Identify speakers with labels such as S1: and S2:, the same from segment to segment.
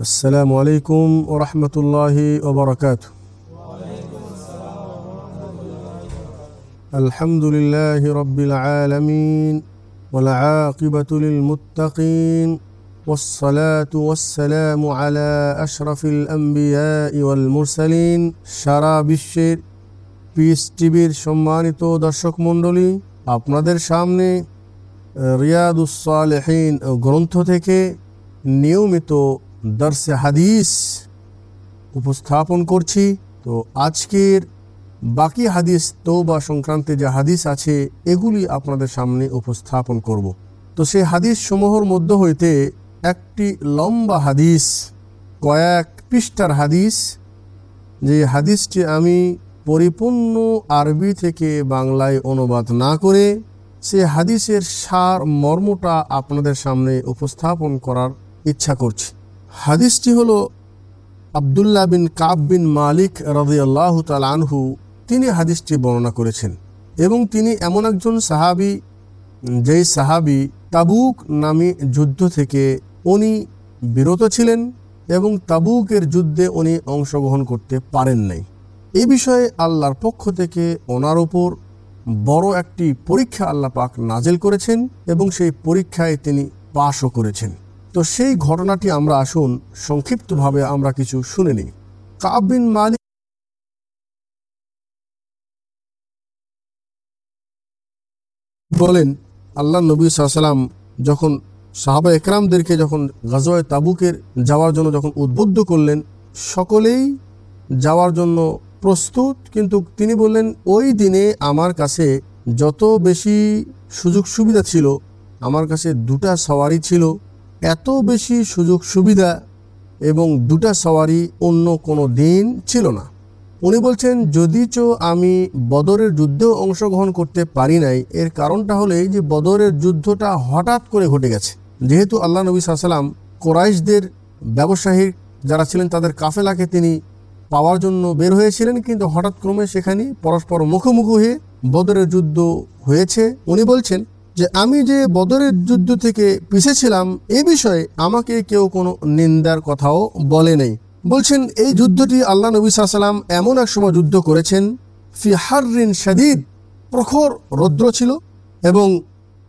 S1: السلام عليكم ورحمة الله وبركاته الحمد لله رب العالمين والعاقبة للمتقين والصلاة والسلام على أشرف الأنبياء والمرسلين সারা বিশ্বের পিস টিভির সম্মানিত দর্শক মণ্ডলী আপনাদের সামনে রিয়াদুসালেহীন গ্রন্থ থেকে নিয়মিত দর্শে হাদিস উপস্থাপন করছি। তো আজকের বাকি হাদিস তৌবা সংক্রান্তে যে হাদিস আছে, এগুলি আপনাদের সামনে উপস্থাপন করব। তো সেই হাদিস সমূহর মধ্য হইতে একটি লম্বা হাদিস, কয়েক পৃষ্ঠার হাদিস, যে হাদিসটি আমি পরিপূর্ণ আরবি থেকে বাংলায় অনুবাদ না করে সে হাদিসের সার মর্মটা আপনাদের সামনে উপস্থাপন করার ইচ্ছা করছি। হাদিসটি হলো আবদুল্লাহ বিন কাব বিন মালিক রাদিয়াল্লাহু তাআলা আনহু, তিনি হাদিসটি বর্ণনা করেছেন। এবং তিনি এমন একজন সাহাবি, যেই সাহাবি তাবুক নামে যুদ্ধ থেকে উনি বিরত ছিলেন এবং তাবুকের যুদ্ধে উনি অংশগ্রহণ করতে পারেন নাই। এ বিষয়ে আল্লাহর পক্ষ থেকে ওনার ওপর বড় একটি পরীক্ষা আল্লাহ পাক নাজেল করেছেন এবং সেই পরীক্ষায় তিনি পাশও করেছেন। তো সেই ঘটনাটি আমরা আসুন, সংক্ষিপ্তভাবে আমরা কিছু শুনে নিই। কাব বিন মালিক বলেন আল্লাহ নবী সাল্লাম যখন সাহাবা একরামদেরকে যখন গাজওয়ায় তাবুকের যাওয়ার জন্য যখন উদ্বুদ্ধ করলেন, সকলেই যাওয়ার জন্য প্রস্তুত, কিন্তু তিনি বললেন, ওই দিনে আমার কাছে যত বেশি সুযোগ সুবিধা ছিল, আমার কাছে দুটা সওয়ারি ছিল। এত বেশি সুযোগ সুবিধা এবং দুটা সওয়ারি অন্য কোনো দিন ছিল না। উনি বলছেন, যদিচ আমি বদরের যুদ্ধেও অংশগ্রহণ করতে পারি নাই, এর কারণটা হলো এই যে বদরের যুদ্ধটা হঠাৎ করে ঘটে গেছে। যেহেতু আল্লাহ নবী সাল্লাম কোরাইশদের ব্যবসায়ী যারা ছিলেন তাদের কাফেলাকে তিনি পাওয়ার জন্য বের হয়েছিলেন, কিন্তু হঠাৎ ক্রমে সেখানে পরস্পর মুখোমুখি হয়ে বদরের যুদ্ধ হয়েছে। উনি বলছেন যে আমি যে বদরের যুদ্ধ থেকে পিছেছিলাম এ বিষয়ে আমাকে কেউ কোনো নিন্দার কথাও বলে নেই। বলছেন, এই যুদ্ধটি আল্লাহ নবী সাল্লাম এমন এক সময় যুদ্ধ করেছেন, ফি হারিন শাদিদ, প্রখর রৌদ্র ছিল এবং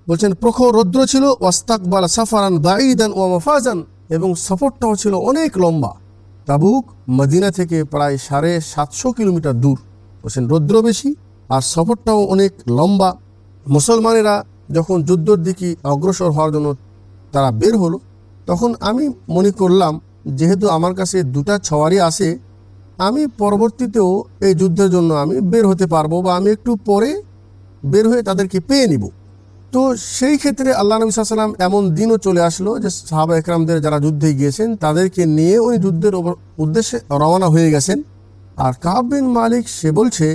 S1: বলছেন, প্রখর রৌদ্র ছিল, ওয়াস্তাকবাল সাফারান বাঈদান ও মফাজান এবং সফরটাও ছিল অনেক লম্বা। তাবুক, মদিনা থেকে প্রায় সাড়ে সাতশো কিলোমিটার দূর। বলছেন, রৌদ্র বেশি আর সফরটাও অনেক লম্বা। মুসলমানেরা যখন যুদ্ধর দিকে অগ্রসর হওয়ার জন্য তারা বের হলো, তখন আমি মনে করলাম, যেহেতু আমার কাছে দুটা ছওয়ারি আছে, আমি পরবর্তীতেও এই যুদ্ধের জন্য আমি বের হতে পারব বা আমি একটু পরে বের হয়ে তাদেরকে পেয়ে নিব। তো সেই ক্ষেত্রে আল্লাহ নবী সাল্লাম এমন দিনও চলে আসলো যে সাহাবা একরামদের যারা যুদ্ধে গিয়েছেন, তাদেরকে নিয়ে উনি যুদ্ধের উদ্দেশ্যে রওনা হয়ে গেছেন। আর কাব বিন মালিক সে বলছে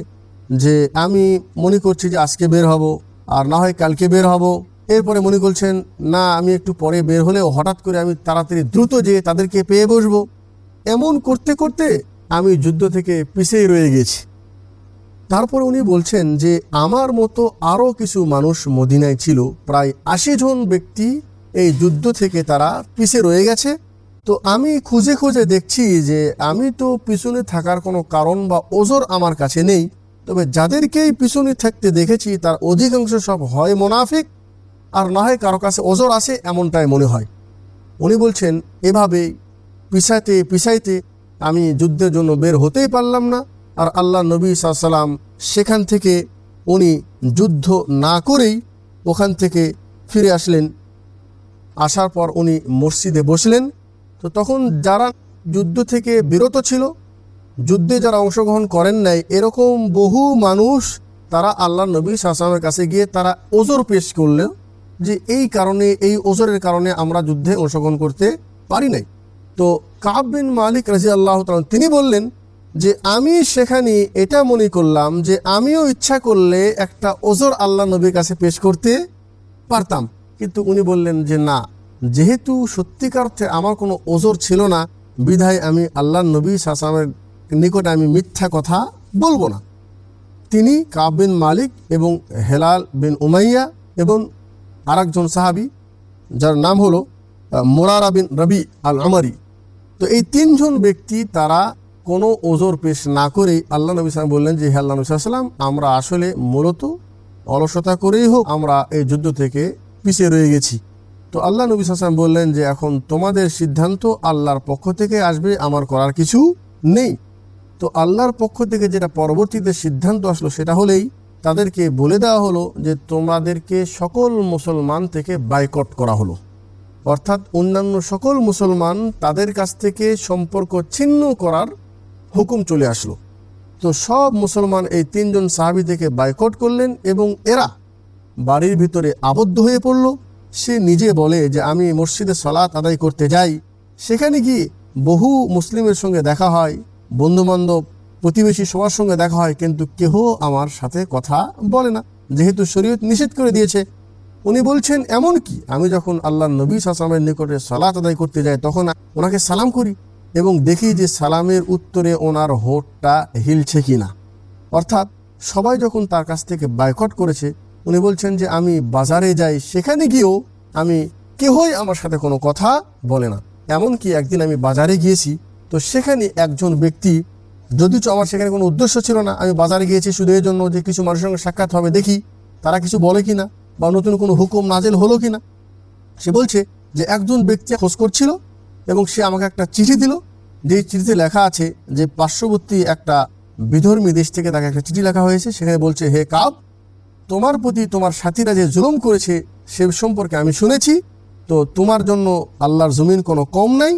S1: যে, আমি মনে করছি যে আজকে বের হব। আর না হয় কালকে বের হব। এরপরে মনে করছেন, না, আমি একটু পরে বের হলেও হঠাৎ করে আমি তাড়াতাড়ি দ্রুত যেয়ে তাদেরকে পেয়ে বসবো। এমন করতে করতে আমি যুদ্ধ থেকে পিছিয়ে রয়ে গেছি। তারপর উনি বলছেন যে, আমার মতো আরও কিছু মানুষ মদিনায় ছিল। প্রায় আশি জন ব্যক্তি এই যুদ্ধ থেকে তারা পিছে রয়ে গেছে। তো আমি খুঁজে খুঁজে দেখছি যে, আমি তো পিছনে থাকার কোনো কারণ বা ওজোর আমার কাছে নেই। তবে যাদেরকেই পিছনে থাকতে দেখেছি, তার অধিকাংশ সব হয় মোনাফিক আর না হয় কারও কাছে ওজোর আছে এমনটাই মনে হয়। উনি বলছেন, এভাবে পিছাইতে পিছাইতে আমি যুদ্ধের জন্য বের হতেই পারলাম না। আর আল্লাহ নবী সাল্লাম সেখান থেকে উনি যুদ্ধ না করেই ওখান থেকে ফিরে আসলেন। আসার পর উনি মসজিদে বসলেন। তো তখন যারা যুদ্ধ থেকে বিরত ছিল যুদ্ধে যারা অংশগ্রহণ করেন নাই, এরকম বহু মানুষ তারা আল্লাহ নবী সাল্লামের কাছে গিয়ে তারা ওজোর পেশ করলেন যে এই কারণে, এই ওজোরের কারণে আমরা যুদ্ধে অংশগ্রহণ করতে পারি নাই। তো কাব বিন মালিক রাজি আল্লাহ তিনি বললেন যে, আমি সেখানে এটা মনে করলাম যে, আমিও ইচ্ছা করলে একটা ওজোর আল্লাহ নবীর কাছে পেশ করতে পারতাম। কিন্তু উনি বললেন যে, না, যেহেতু সত্যিকার অর্থে আমার কোনো ওজোর ছিল না, বিধায় আমি আল্লাহ নবী সাসামের নিকটে আমি মিথ্যা কথা বলব না। তিনি কাব বিন মালিক এবং হেলাল বিন উমাইয়া এবং আরেকজন সাহাবি, যার নাম হলো মোরারা বিন রবি আল আমারি তো এই তিনজন ব্যক্তি তারা কোনো ওজোর পেশ না করেই আল্লাহ নবী সালাম বললেন যে, হে আল্লাহ নবী সাল্লাম আমরা আসলে মূলত অলসতা করেই হোক আমরা এই যুদ্ধ থেকে পিছিয়ে রয়ে গেছি। তো আল্লাহ নবী সাল্লাম বললেন যে, এখন তোমাদের সিদ্ধান্ত আল্লাহর পক্ষ থেকে আসবে, আমার করার কিছু নেই। তো আল্লাহর পক্ষ থেকে যেটা পরবর্তীতে সিদ্ধান্ত আসলো সেটা হলেই তাদেরকে বলে দেওয়া হলো যে তোমাদেরকে সকল মুসলমান থেকে বাইকট করা হলো। অর্থাৎ অন্যান্য সকল মুসলমান তাদের কাছ থেকে সম্পর্ক ছিন্ন করার হুকুম চলে আসলো। তো সব মুসলমান এই তিনজন সাহাবি থেকে বাইকট করলেন এবং এরা বাড়ির ভিতরে আবদ্ধ হয়ে পড়ল। সে নিজে বলে যে, আমি মসজিদে সলাৎ আদায় করতে যাই। সেখানে গিয়ে বহু মুসলিমের সঙ্গে দেখা হয়। বন্ধুবান্ধব, প্রতিবেশী সবার সঙ্গে দেখা হয়, কিন্তু কেহ আমার সাথে কথা বলে না। যেহেতু শরীয়ত নিষেধ করে দিয়েছে, উনি বলছেন, এমন কি? আমি যখন আল্লাহ নবী সালামের নিকটে সালাত আদায় করতে যাই, তখন ওনাকে সালাম করি এবং দেখি যে সালামের উত্তরে ওনার হোটটা হিলছে কি না অর্থাৎ সবাই যখন তার কাছ থেকে বাইকট করেছে, উনি বলছেন যে, আমি বাজারে যাই, সেখানে গিয়েও আমি কেহই আমার সাথে কোনো কথা বলে না। এমনকি একদিন আমি বাজারে গিয়েছি তো সেখানে একজন ব্যক্তি যদিচ আমার সেখানে কোনো উদ্দেশ্য ছিল না, আমি বাজারে গিয়েছি শুধু এই জন্য যে কিছু মানুষের সঙ্গে সাক্ষাৎ হবে, দেখি তারা কিছু বলে কি না বা নতুন কোনো হুকুম নাজেল হলো কি না সে বলছে যে একজন ব্যক্তি খোঁজ করছিল এবং সে আমাকে একটা চিঠি দিল। যে চিঠিতে লেখা আছে যে পার্শ্ববর্তী একটা বিধর্মী দেশ থেকে তাকে একটা চিঠি লেখা হয়েছে, সেখানে বলছে, হে কাব, তোমার প্রতি তোমার সাথীরা যে জুলুম করেছে সে সম্পর্কে আমি শুনেছি, তো তোমার জন্য আল্লাহর জমিন কোনো কম নাই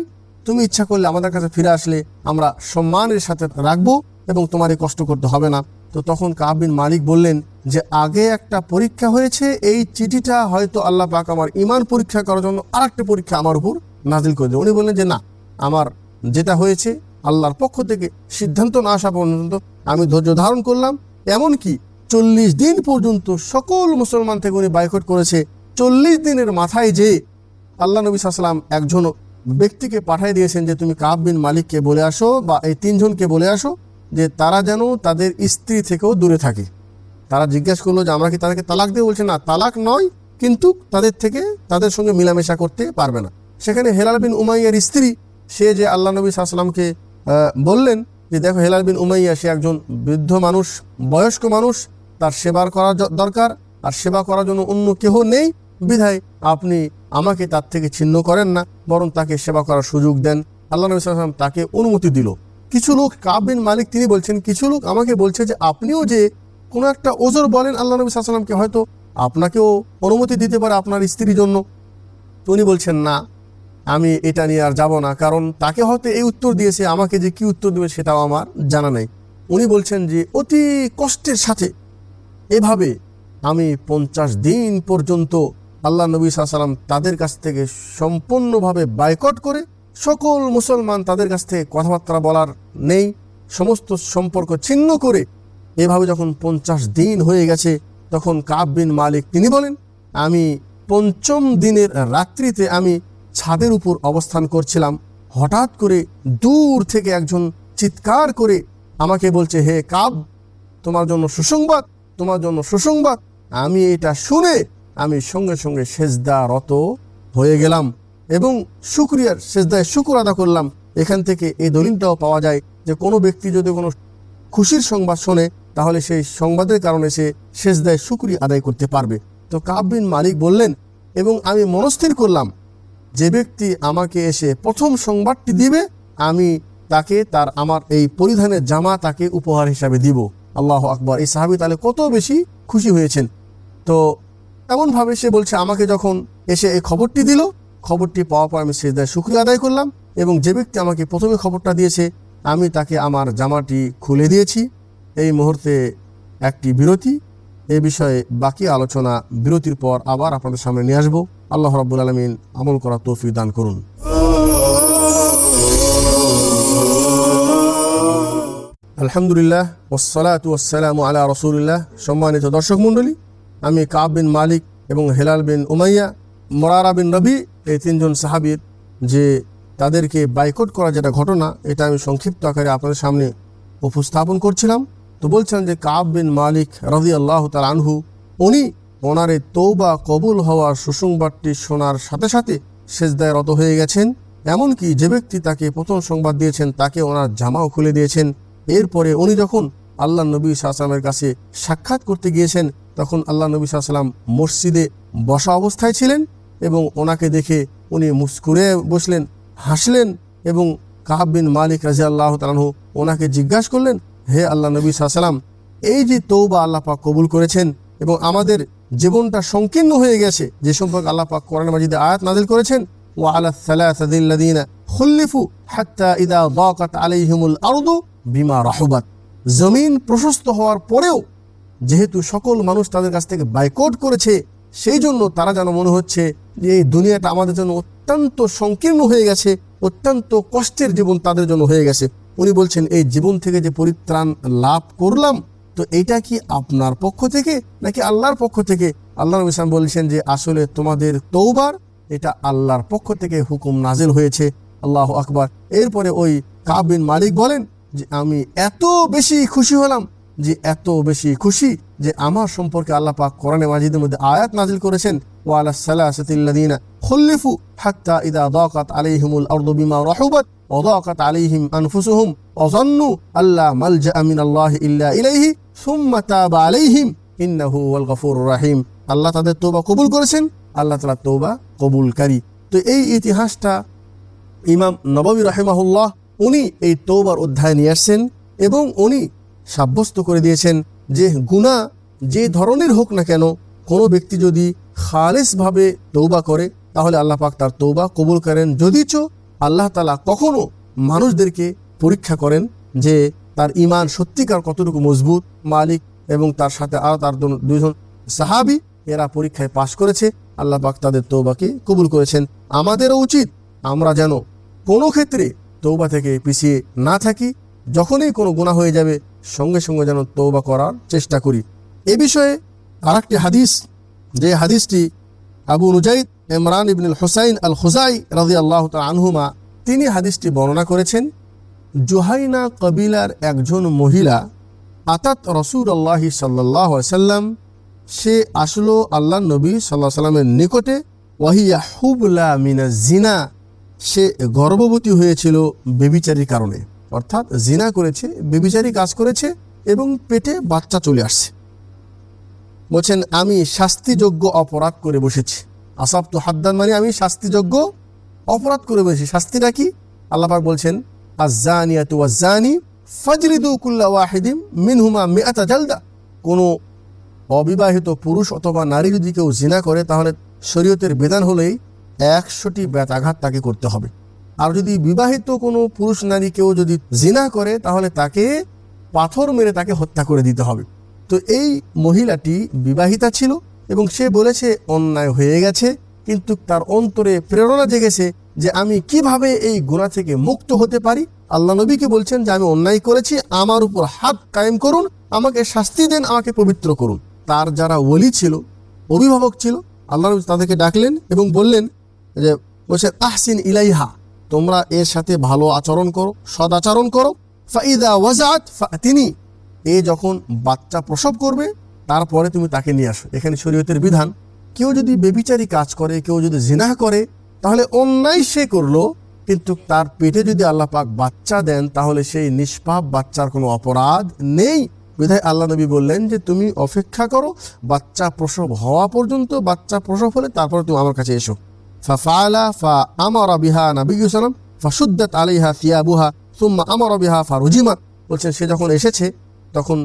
S1: তুমি ইচ্ছা করলে আমাদের কাছে ফিরে আসলে আমরা সম্মানের সাথে রাখব এবং তোমার এই কষ্ট করতে হবে না। তো তখন কাবিন মালিক বললেন যে, আগে একটা পরীক্ষা হয়েছে, এই চিঠিটা হয়তো আল্লাহ পাক আমার ইমান পরীক্ষা করার জন্য আরেকটা পরীক্ষা আমার উপর নাজিল করে দেবে। উনি বললেন যে, না, আমার যেটা হয়েছে আল্লাহর পক্ষ থেকে সিদ্ধান্ত না আসা পর্যন্ত আমি ধৈর্য ধারণ করলাম। এমনকি চল্লিশ দিন পর্যন্ত সকল মুসলমান থেকে উনি বাইকট করেছে। চল্লিশ দিনের মাথায় যে আল্লাহ নবী সাল্লাম একজন ব্যক্তিকে পাঠিয়ে দিয়েছেন যে তুমি কাব বিন মালিককে বলে আসো বা এই তিনজনকে বলে আসো যে তারা যেন তাদের স্ত্রী থেকেও দূরে থাকে। তারা জিজ্ঞাসা করল যে, আমরা কি তাদেরকে তালাক দিয়ে বলছে, না, তালাক নয়, কিন্তু তাদের থেকে তাদের সঙ্গে মিলামেশা করতে পারবে না। সেখানে হেলাল বিন উমাইয়ার স্ত্রী, সে যে আল্লাহ নবী সাল্লামকে বললেন যে, দেখো, হেলাল বিন উমাইয়া সে একজন বৃদ্ধ মানুষ, বয়স্ক মানুষ, তার সেবার করা দরকার আর সেবা করার জন্য অন্য কেহ নেই বিধায় আপনি আমাকে তার থেকে ছিন্ন করেন না, বরং তাকে সেবা করার সুযোগ দেন। আল্লাহ নবী সাল্লাম তাকে অনুমতি দিল। কিছু লোক কাবিন মালিক, তিনি বলছেন, কিছু লোক আমাকে বলছে যে, আপনিও যে কোনো একটা ওজোর বলেন আল্লাহ নবী সাল্লামকে হয়তো আপনাকেও অনুমতি দিতে পারে আপনার স্ত্রীর জন্য। তো উনি বলছেন, না, আমি এটা নিয়ে আর যাব না, কারণ তাকে হয়তো এই উত্তর দিয়েছে, আমাকে যে কি উত্তর দেবে সেটাও আমার জানা নেই। উনি বলছেন যে, অতি কষ্টের সাথে এভাবে আমি পঞ্চাশ দিন পর্যন্ত আল্লাহ নবী সাল্লাম তাদের কাছ থেকে সম্পূর্ণভাবে বাইকট করে সকল মুসলমান তাদের কাছ থেকে কথাবার্তা বলার নেই, সমস্ত সম্পর্ক ছিন্ন করে এভাবে যখন পঞ্চাশ দিন হয়ে গেছে, তখন কাব বিন মালিক তিনি বলেন, আমি পঞ্চম দিনের রাত্রিতে আমি ছাদের উপর অবস্থান করছিলাম। হঠাৎ করে দূর থেকে একজন চিৎকার করে আমাকে বলছে, হে কাব, তোমার জন্য সুসংবাদ, তোমার জন্য সুসংবাদ, আমি এটা শুনে আমি সঙ্গে সঙ্গে সেজদারত হয়ে গেলাম এবং শুক্রিয়ার সেজদায় শুকুর আদা করলাম। এখান থেকে এই দলিলটাও পাওয়া যায় যে কোনো ব্যক্তি যদি কোনো খুশির সংবাদ শোনে, তাহলে সেই সংবাদের কারণে সে সেজদায় শুক্রিয়া আদায় করতে পারবে। তো কাববিন মালিক বললেন, এবং আমি মনস্থির করলাম, যে ব্যক্তি আমাকে এসে প্রথম সংবাদটি দিবে, আমি তাকে তার আমার এই পরিধানের জামা তাকে উপহার হিসাবে দিব। আল্লাহ আকবর। এই সাহাবি তাহলে কত বেশি খুশি হয়েছেন। তো এমনভাবে সে বলছে, আমাকে যখন এসে এই খবরটি দিল, খবরটি পাওয়ার পর আমি সেজদায় শুক্রিয়া আদায় করলাম এবং যে ব্যক্তি আমাকে প্রথমে খবরটা দিয়েছে, আমি তাকে আমার জামাটি খুলে দিয়েছি। এই মুহূর্তে একটি বিরতি। এ বিষয়ে বাকি আলোচনা বিরতির পর আবার আপনাদের সামনে নিয়ে আসব। আল্লাহ রাব্বুল আলমিন আমল করা তৌফিক দান করুন। আলহামদুলিল্লাহ ওসালাত ওসালাম আলা রসুলিল্লাহ। সম্মানিত দর্শক মণ্ডলী আমি কাব বিন মালিক এবং হেলাল বিন উমাইয়া, মরারা বিন রবি, এই তিনজন সাহাবির যে তাদেরকে বাইকট করা যেটা ঘটনা, এটা আমি সংক্ষিপ্ত আকারে আপনাদের সামনে উপস্থাপন করছিলাম। তো বলছেন যে কাব বিন মালিক রদি আল্লাহ তার আনহু, উনি ওনার তৌবা কবুল হওয়ার সুসংবাদটি শোনার সাথে সাথে সেজদায় রত হয়ে গেছেন। এমনকি যে ব্যক্তি তাকে প্রথম সংবাদ দিয়েছেন, তাকে ওনার জামাও খুলে দিয়েছেন। এরপরে উনি যখন আল্লাহ নবী সাল্লামের কাছে সাক্ষাৎ করতে গিয়েছেন, তখন আল্লাহ নবী সাল্লাম মসজিদে বসা অবস্থায় ছিলেন এবং ওনাকে দেখে উনি মুস্কুরে বসলেন, হাসলেন এবং কাহাব বিন মালিক রাজি আল্লাহ তালাহু ওনাকে জিজ্ঞাসা করলেন, হে আল্লাহ নবী সাল্লাম এই যে তৌবা আল্লাহ পাক কবুল করেছেন এবং আমাদের জীবনটা সংকীর্ণ হয়ে গেছে, যে সম্পর্কে আল্লাহ পাক কোরআন মাজিদে আয়াত নাজিল করেছেন ও আলা সালাদিনা খুল্লিফু হাত্তা ইদা আরদু জমিন প্রশস্ত হওয়ার পরেও যেহেতু সকল মানুষ তাদের কাছ থেকে বাইকট করেছে, সেই জন্য তারা যেন মনে হচ্ছে যে এই দুনিয়াটা আমাদের জন্য অত্যন্ত সংকীর্ণ হয়ে গেছে, অত্যন্ত কষ্টের জীবন তাদের জন্য হয়ে গেছে। উনি বলছেন, এই জীবন থেকে যে পরিত্রাণ লাভ করলাম, তো এটা কি আপনার পক্ষ থেকে নাকি আল্লাহর পক্ষ থেকে? আল্লাহ নবী ইসলাম বলছেন যে, আসলে তোমাদের তৌবার এটা আল্লাহর পক্ষ থেকে হুকুম নাজিল হয়েছে। আল্লাহ আকবার। এরপরে ওই কাবিন মালিক বলেন যে আমি এত বেশি খুশি হলাম যে এত বেশি খুশি যে আমার সম্পর্কে আল্লাহ পাক কোরআনে মাজিদের মধ্যে আয়াত নাজিল করেছেন ওয়ালা সালাসাতিল্লাযিনা খুল্লিফু হাত্তা ইদা দাকাত আলাইহিমুল আরদু বিমা রাহুবাত وضاقت عليهم أنفسهم وظنوا ألا ملجأ من الله إلا إليه ثم تاب عليهم إنه هو الغفور الرحيم আল্লাহ তাদের তৌবা কবুল করেছেন আল্লাহ তালা তৌবা কবুলকারী তো এই ইতিহাসটা ইমাম নবমী রাহেমাহুল্লাহ উনি এই তৌবার অধ্যায় নিয়ে আসছেন এবং উনি সাব্যস্ত করে দিয়েছেন যে গুণা যে ধরনের হোক না কেন, কোনো ব্যক্তি যদি খালেসভাবে তৌবা করে, তাহলে আল্লাহ পাক তার তৌবা কবুল করেন। যদিচ আল্লাহ তালা কখনো মানুষদেরকে পরীক্ষা করেন যে তার ইমান সত্যিকার কতটুকু মজবুত, মালিক এবং তার সাথে আরও তার দুজন সাহাবি, এরা পরীক্ষায় পাশ করেছে, আল্লাহ পাক তাদের তৌবাকে কবুল করেছেন। আমাদেরও উচিত আমরা যেন কোনো ক্ষেত্রে তৌবা থেকে পিছিয়ে না থাকি, যখনই কোনো গুণা হয়ে যাবে, সঙ্গে সঙ্গে যেন তৌবা করার চেষ্টা করি। এ বিষয়ে আরেকটি হাদিস, যে হাদিসটি আবু নুজাইদ ইমরান ইবনুল হুসাইন আল খুজাই রাজি আল্লাহ আনহুমা, তিনি হাদিসটি বর্ণনা করেছেন, জুহাইনা কবিলার একজন মহিলা, আতাত রসুল আল্লাহ সাল্লাহ সাল্লাম, সে আসলো আল্লাহ নবী সাল্লাহ সাল্লামের নিকটে, ওয়াহিয়া হুবলা মিনা জিনা সে গর্ভবতী হয়েছিল বেবিচারির কারণে। অর্থাৎ জিনা করেছে, বেবিচারি কাজ করেছে এবং পেটে বাচ্চা চলে আসছে। বলছেন, আমি শাস্তিযোগ্য অপরাধ করে বসেছি। আসাব তো হাদ্দান মানে আমি শাস্তিযোগ্য অপরাধ করে বসেছি। শাস্তিটা কি? আল্লাপাক বলছেন কোনো অবিবাহিত পুরুষ অথবা নারী যদি কেউ জিনা করে, তাহলে শরীয়তের বিধান হলেই একশোটি বেতাঘাত তাকে করতে হবে। আর যদি বিবাহিত কোনো পুরুষ নারী কেউ যদি জিনা করে, তাহলে তাকে পাথর মেরে তাকে হত্যা করে দিতে হবে। তো এই মহিলাটি বিবাহিতা ছিল এবং সে বলেছে, অন্যায় হয়ে গেছে। কিন্তু তার অন্তরে প্রেরণা জেগেছে যে আমি কীভাবে এই গুণা থেকে মুক্ত হতে পারি। আল্লাহ নবীকে বলছেন যে, আমি অন্যায় করেছি, আমার উপর হাত কায়েম করুন, আমাকে শাস্তি দেন, আমাকে পবিত্র করুন। তার যারা ওলি ছিল, অভিভাবক ছিল, আল্লাহ নবী তাদেরকে ডাকলেন এবং বললেন যে বলছে আহসিন ইলাইহা, তোমরা এর সাথে ভালো আচরণ করো সদ আচরণ করো। ফাইদা ওয়াজাত তিনি এ যখন বাচ্চা প্রসব করবে, তারপরে তুমি তাকে নিয়ে আসো। এখানে শরীয়তের বিধান, কেউ যদি বেবিচারি কাজ করে, কেউ যদি জিনাহ করে, তাহলে অন্যায় সে করল, কিন্তু তার পেটে যদি আল্লাহ পাক বাচ্চা দেন, তাহলে সেই নিষ্পাপ বাচ্চার কোনো অপরাধ নেই। বিধায় আল্লাহ নবী বললেন যে, তুমি অপেক্ষা করো, বাচ্চা প্রসব হওয়া পর্যন্ত, বাচ্চা প্রসব হলে তারপরে তুমি আমার কাছে এসো। ফাফালা ফা আমারা বিহা নবী ফাসুদ্দাত আলাইহা থিয়াবুহা সুম্মা আমারা বিহা বলছেন সে যখন এসেছে, তখন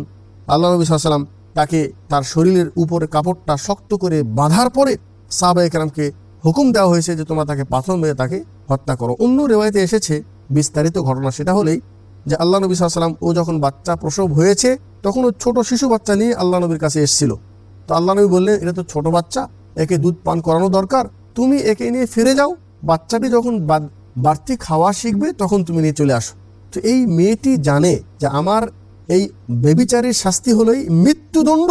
S1: আল্লাহ নবী সাল্লাম তাকে তার শরীরের উপরে কাপড়টা শক্ত করে বাঁধার পরে সাহাবা একরামকে হুকুম দেওয়া হয়েছে যে তোমরা তাকে পাথর মেরে তাকে হত্যা করো। অন্য রেওয়ায়তে এসেছে, বিস্তারিত ঘটনা সেটা হলেই যে আল্লাহ নবী সাল্লাম ও যখন বাচ্চা প্রসব হয়েছে, তখন ও ছোট শিশু বাচ্চা নিয়ে আল্লাহ নবীর কাছে এসেছিল। তো আল্লাহ নবী বললেন, এটা তো ছোট বাচ্চা, একে দুধ পান করানো দরকার তুমি একে নিয়ে ফিরে যাও। বাচ্চাটি যখন বাড়তি খাওয়া শিখবে, তখন তুমি নিয়ে চলে আসো। তো এই মেয়েটি জানে যে আমার এই বেবিচারের শাস্তি হলোই মৃত্যুদণ্ড।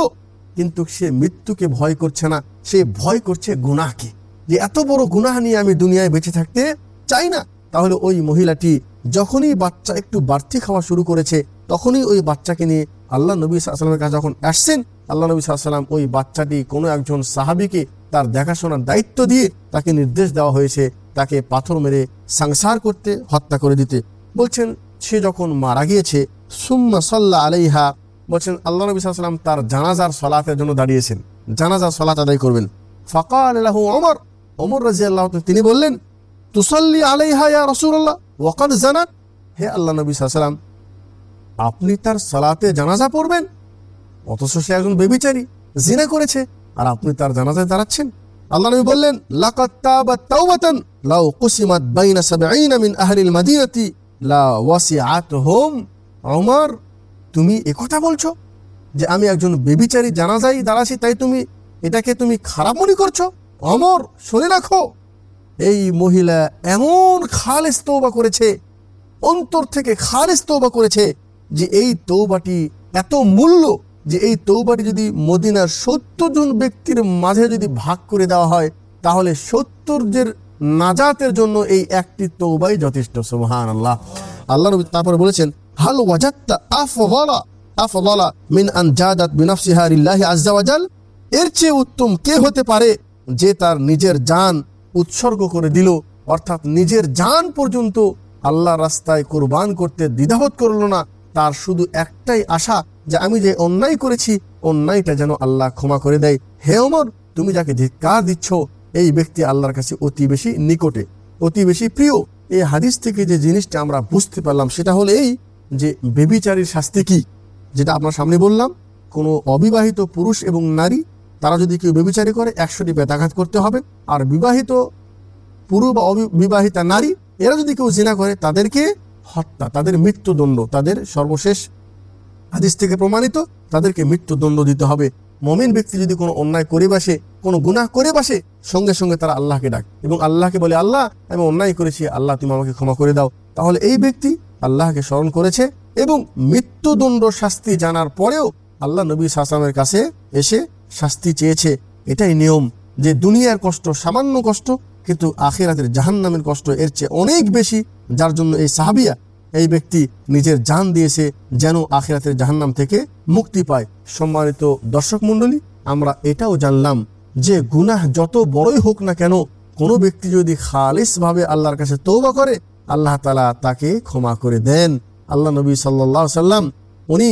S1: কিন্তু সে মৃত্যুকে ভয় করছে না। সে ভয় করছে গুনাহকে। যে এত বড় গুনাহ নিয়ে আমি দুনিয়ায় বেঁচে থাকতে চাই না। তাহলে ওই মহিলাটি যখনই বাচ্চা একটু বাড়তি খাওয়া শুরু করেছে, তখনই ওই বাচ্চাকে নিয়ে আল্লাহ নবী সাল্লামের কাছে যখন আসছেন, আল্লাহ নবী সাল্লাম ওই বাচ্চাটি কোনো একজন সাহাবিকে তার দেখাশোনার দায়িত্ব দিয়ে তাকে নির্দেশ দেওয়া হয়েছে, তাকে পাথর মেরে সংসার করতে, হত্যা করে দিতে। বলছেন, সে যখন মারা গিয়েছে, সুম্মা সাল্লা আলাইহা, বলছেন, আল্লাহ নবী সাল্লাম তার জানাজার সলাতের জন্য দাঁড়িয়েছেন। জানাজার সলাত আদায় করবেন। ফাঁকা আল্লাহ অমর ওমর রাজি আল্লাহ তিনি বললেন, তুসল্লি আলাইহা ইয়া রসুল্লাহ ওয়াকাদ জানাত। হে আল্লাহ নবী সাল্লাম আপনি তার সালাতে জানাজা পড়বেন? অথচ সে একজন বেবিচারী, জিনা করেছে। আর আপনি তার জানাজায় দাঁড়াচ্ছেন? আল্লাহ নবী বললেন লাউ কুসিমাত বাইনা সাবঈনা মিন আহলিল মাদিনাতি লা ওয়াসিআতহুম। ওমর, তুমি একথা বলছো যে আমি একজন বেবিচারী জানাজাই দাঁড়াচ্ছি, তাই তুমি এটাকে তুমি খারাপ মনে করছ? অমর শুনে রাখো, এই মহিলা এমন খালেস তৌবা করেছে, অন্তর থেকে খালেস তৌবা করেছে যে এই তৌবাটি এত মূল্য যে এই তৌবাটি যদি মদিনার সত্তর জন ব্যক্তির মাঝে যদি ভাগ করে দেওয়া হয়, তাহলে সত্তর নাজাতের জন্য এই একটি তৌবাই যথেষ্ট সুবহান আল্লাহ আল্লাহ নবী তারপরে বলেছেন, হাল ওয়াজাত্তা আফদালা আফদালা মিন আন জাদাত বিনাফসিহা লিল্লাহি আযজা ওয়াজাল। এর চেয়ে উত্তম কে হতে পারে? যে তার নিজের জান উৎসর্গ করে দিল, অর্থাৎ নিজের জান পর্যন্ত আল্লাহ রাস্তায় কোরবান করতে দ্বিধাবোধ করল না, তার শুধু একটাই আশা যে আমি যে অন্যায় করেছি, অন্যায়টা যেন আল্লাহ ক্ষমা করে দেয়। হে ওমর, তুমি যাকে ধিক্কার দিচ্ছ, এই ব্যক্তি আল্লাহর কাছে অতি বেশি নিকটে, অতি বেশি প্রিয়। এই হাদিস থেকে যে জিনিসটা আমরা বুঝতে পারলাম, সেটা হলো এই যে বেবিচারীর শাস্তি কি? যেটা আপনার সামনে বললাম, কোনো অবিবাহিত পুরুষ এবং নারী, তারা যদি কেউ বেবিচারি করে, একশোটি বেতাঘাত করতে হবে। আর বিবাহিত পুরু বা অবিবাহিতা নারী, এরা যদি কেউ জিনা করে, তাদেরকে হত্যা, তাদের মৃত্যুদণ্ড, তাদের সর্বশেষ হাদিস থেকে প্রমাণিত, তাদেরকে মৃত্যুদণ্ড দিতে হবে। মমিন ব্যক্তি যদি কোনো অন্যায় করে বাসে, কোনো গুনাহ করে বাসে, সঙ্গে সঙ্গে তারা আল্লাহকে ডাক এবং আল্লাহকে বলে, আল্লাহ, আমি অন্যায় করেছি, আল্লাহ তুমি আমাকে ক্ষমা করে দাও। তাহলে এই ব্যক্তি আল্লাহকে স্মরণ করেছে এবং মৃত্যুদণ্ড শাস্তি জানার পরেও আল্লাহ নবী সাসামের কাছে এসে শাস্তি চেয়েছে। এটাই নিয়ম যে দুনিয়ার কষ্ট সামান্য কষ্ট, কিন্তু আখিরাতের জাহান্নামের কষ্ট এর চেয়ে অনেক বেশি, যার জন্য এই সাহাবিয়া এই ব্যক্তি নিজের জান দিয়েছে যেন আখিরাতের জাহান্নাম থেকে মুক্তি পায়। সম্মানিত দর্শক মণ্ডলী, আমরা এটাও জানলাম যে গুনাহ যত বড়ই হোক না কেন, কোনো ব্যক্তি যদি খালিস ভাবে আল্লাহর কাছে তৌবা করে, আল্লাহ তালা তাকে ক্ষমা করে দেন। আল্লাহ নবী সাল্লাহ সাল্লাম উনি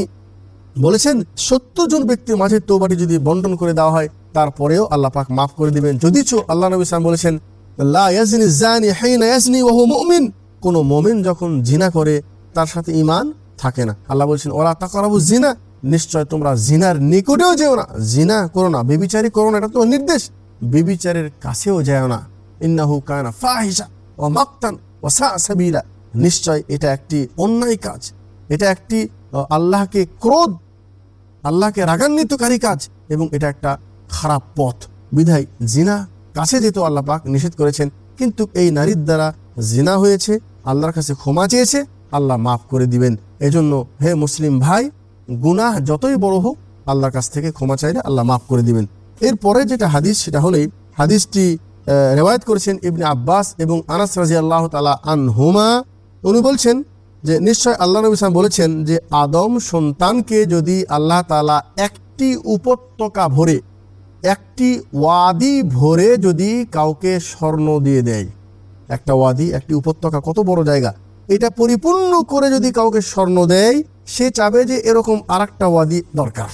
S1: বলেছেন সত্তর জন ব্যক্তির মাঝে তৌবাটি যদি বন্টন করে দেওয়া হয়, তারপরেও আল্লাহ পাক মাফ করে দিবেন। যদি আল্লাহ নবী সাল্লাম বলেছেন কোন মমিন যখন জিনা করে, তার সাথে ইমান থাকে না। আল্লাহ বলছেন ওরা তা করাবো জিনা? নিশ্চয় তোমরা জিনার নিকটেও যেও না। জিনা করো না বেবিচারি করো না, এটা তো নির্দেশ। বেবিচারের কাছেও যায় না। ইন্নাহু কানা ফাহিশা ও মাক্তান ও নিশ্চয় এটা একটি অন্যায় কাজ। এটা একটি আল্লাহকে ক্রোধ, আল্লাহকে রাগান্বিতকারী কাজ এবং এটা একটা খারাপ পথ। বিধায় জিনা কাছে যেত আল্লাহ পাক নিষেধ করেছেন, কিন্তু এই নারীর দ্বারা জিনা হয়েছে। আল্লাহর কাছে ক্ষমা চেয়েছে, আল্লাহ মাফ করে দিবেন। এজন্য হে মুসলিম ভাই, গুনাহ যতই বড় হোক, আল্লাহর কাছ থেকে ক্ষমা চাইলে আল্লাহ মাফ করে দিবেন। এরপরে যেটা হাদিস, সেটা হলেই হাদিসটি রেওয়ায়ত করেছেন ইবনে আব্বাস এবং আনাস রাজি আল্লাহ তালা আনহুমা। উনি বলছেন যে, নিশ্চয় আল্লাহ নবী সালাম বলেছেন যে, আদম সন্তানকে যদি আল্লাহ তালা একটি উপত্যকা ভরে, একটি ওয়াদি ভরে যদি কাউকে স্বর্ণ দিয়ে দেয় একটা ওয়াদি, একটি উপত্যকা, কত বড় জায়গা। এটা পরিপূর্ণ করে যদি কাউকে স্বর্ণ দেয়, সে চাবে যে এরকম আর একটা ওয়াদি দরকার।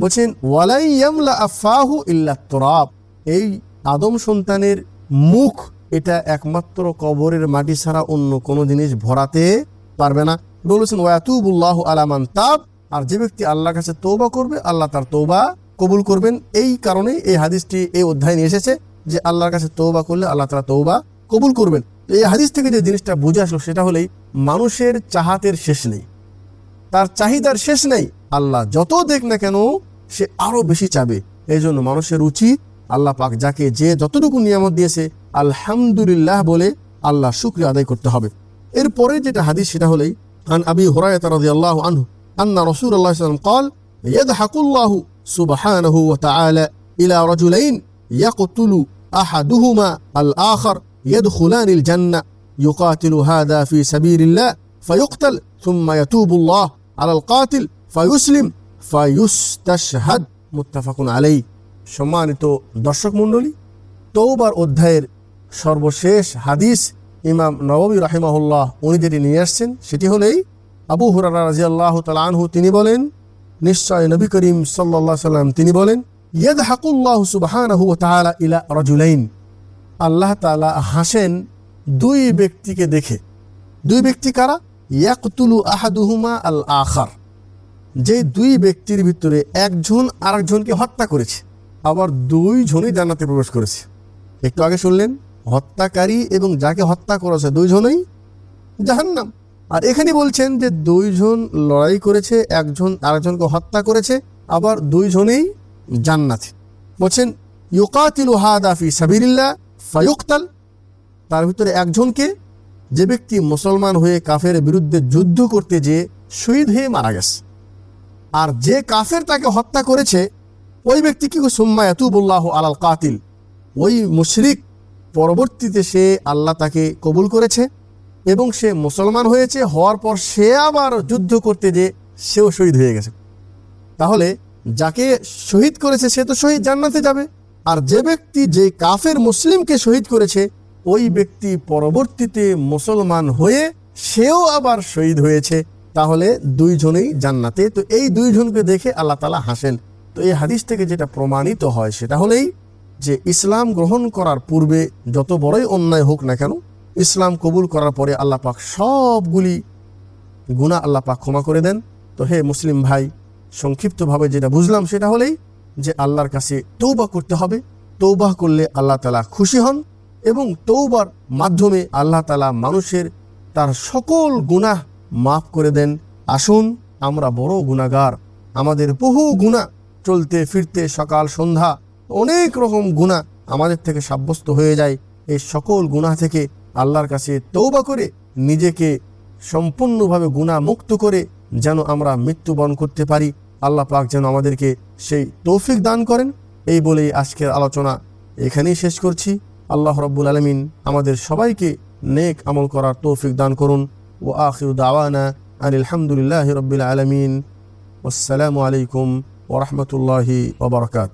S1: বলছেন, ওয়ালাই ইয়ামলা আফাহু ইল্লা তোরাব। এই আদম সন্তানের মুখ এটা একমাত্র কবরের মাটি ছাড়া অন্য কোনো জিনিস ভরাতে পারবে না। বলেছেন, ওয়াতুবুল্লাহ আলামান তাব। আর যে ব্যক্তি আল্লাহর কাছে তৌবা করবে, আল্লাহ তার তৌবা কবুল করবেন। এই কারণে এই হাদিসটি, এই অধ্যায় নিয়ে এসেছে যে আল্লাহর কাছে তৌবা করলে আল্লাহ তারা তৌবা কবুল করবেন এই হাদিস থেকে যে জিনিসটা বুঝে আসলো সেটা হলেই মানুষের চাহাতের শেষ নেই তার চাহিদার শেষ নেই আল্লাহ যত দেখ না কেন সে আরো বেশি চাবে এই জন্য মানুষের উচিত আল্লাহ পাক যাকে যে যতটুকু নিয়ামত দিয়েছে আলহামদুলিল্লাহ বলে আল্লাহ শুক্রিয়া আদায় করতে হবে এরপরে যেটা হাদিস সেটা হলেই আন আবি হুরায়তা রাদিয়াল্লাহু আনহু আন্না রাসূলুল্লাহ সাল্লাল্লাহু আলাইহি ওয়াসাল্লাম قال يضحك الله سبحانه وتعالى إلى رجلين يقتل أحدهما الآخر يدخلان الجنة يقاتل هذا في سبيل الله فيقتل ثم يتوب الله على القاتل فيسلم فيستشهد মুত্তাফাক আলাই সম্মানিত দর্শক মণ্ডলী তৌবার অধ্যায়ের সর্বশেষ হাদিস ইমাম নবী রাহিমাহুল্লাহ উনি যেটি নিয়ে আসছেন সেটি হলেই আবু হুরারা রাজি আল্লাহ আনহু তিনি বলেন নিশ্চয় নবী করিম সাল্লাহ সাল্লাম তিনি বলেন ইয়দ হাকুল্লাহ সুবাহানহু তাআলা ইলা রজুলাইন আল্লাহ তাআলা হাসেন দুই ব্যক্তিকে দেখে। দুই ব্যক্তি কারা? ইয়াকতুলু আহাদুহুমা আল আখার যে দুই ব্যক্তির ভিতরে একজন আরেকজনকে হত্যা করেছে, আবার দুইজনই জান্নাতে প্রবেশ করেছে। একটু আগে শুনলেন, হত্যাকারী এবং যাকে হত্যা করেছে দুইজনই জাহান্নাম। আর এখানে বলছেন যে দুইজন লড়াই করেছে, একজন আরেকজনকে হত্যা করেছে, আবার দুইজনেই জান্নাতে। বলছেন, ইউকাতিলু হাদা ফি ফায়ুকতাল, তার ভিতরে একজনকে যে ব্যক্তি মুসলমান হয়ে কাফের বিরুদ্ধে যুদ্ধ করতে যে শহীদ হয়ে মারা গেছে, আর যে কাফের তাকে হত্যা করেছে, ওই ব্যক্তি কি সুম্মা এতুবুল্লাহ আলাল কাতিল, ওই মুশরিক পরবর্তীতে সে আল্লাহ তাকে কবুল করেছে এবং সে মুসলমান হয়েছে, হওয়ার পর সে আবার যুদ্ধ করতে যে সেও শহীদ হয়ে গেছে। তাহলে যাকে শহীদ করেছে সে তো শহীদ জান্নাতে যাবে। আর যে ব্যক্তি যে কাফের মুসলিমকে শহীদ করেছে, ওই ব্যক্তি পরবর্তীতে মুসলমান হয়ে সেও আবার শহীদ হয়েছে। তাহলে দুইজনেই জান্নাতে। তো এই দুইজনকে দেখে আল্লাহ তালা হাসেন। তো এই হাদিস থেকে যেটা প্রমাণিত হয়, সেটা হলেই যে ইসলাম গ্রহণ করার পূর্বে যত বড়ই অন্যায় হোক না কেন, ইসলাম কবুল করার পরে আল্লাহ পাক সবগুলি গুণা আল্লাহ পাক ক্ষমা করে দেন। তো হে মুসলিম ভাই, সংক্ষিপ্তভাবে যেটা বুঝলাম, সেটা হলেই যে আল্লাহর কাছে তৌবা করতে হবে। তৌবাহ করলে আল্লাহ তালা খুশি হন এবং তৌবার মাধ্যমে আল্লাহ তালা মানুষের তার সকল গুনাহ মাফ করে দেন। আসুন, আমরা বড় গুণাগার আমাদের বহু গুণা চলতে ফিরতে সকাল, সন্ধ্যা অনেক রকম গুণা আমাদের থেকে সাব্যস্ত হয়ে যায়। এই সকল গুনাহ থেকে আল্লাহর কাছে তৌবা করে নিজেকে সম্পূর্ণভাবে গুণা মুক্ত করে যেন আমরা মৃত্যুবরণ করতে পারি। আল্লাহ পাক যেন আমাদেরকে সেই তৌফিক দান করেন। এই বলেই আজকের আলোচনা এখানেই শেষ করছি। আল্লাহ রব্বুল আলমিন আমাদের সবাইকে নেক আমল করার তৌফিক দান করুন। ও আখির দাওয়ানা আলহামদুলিল্লাহ রবিল আলমিন। আসসালামু আলাইকুম ওরহমতুল্লাহি ওবরকাত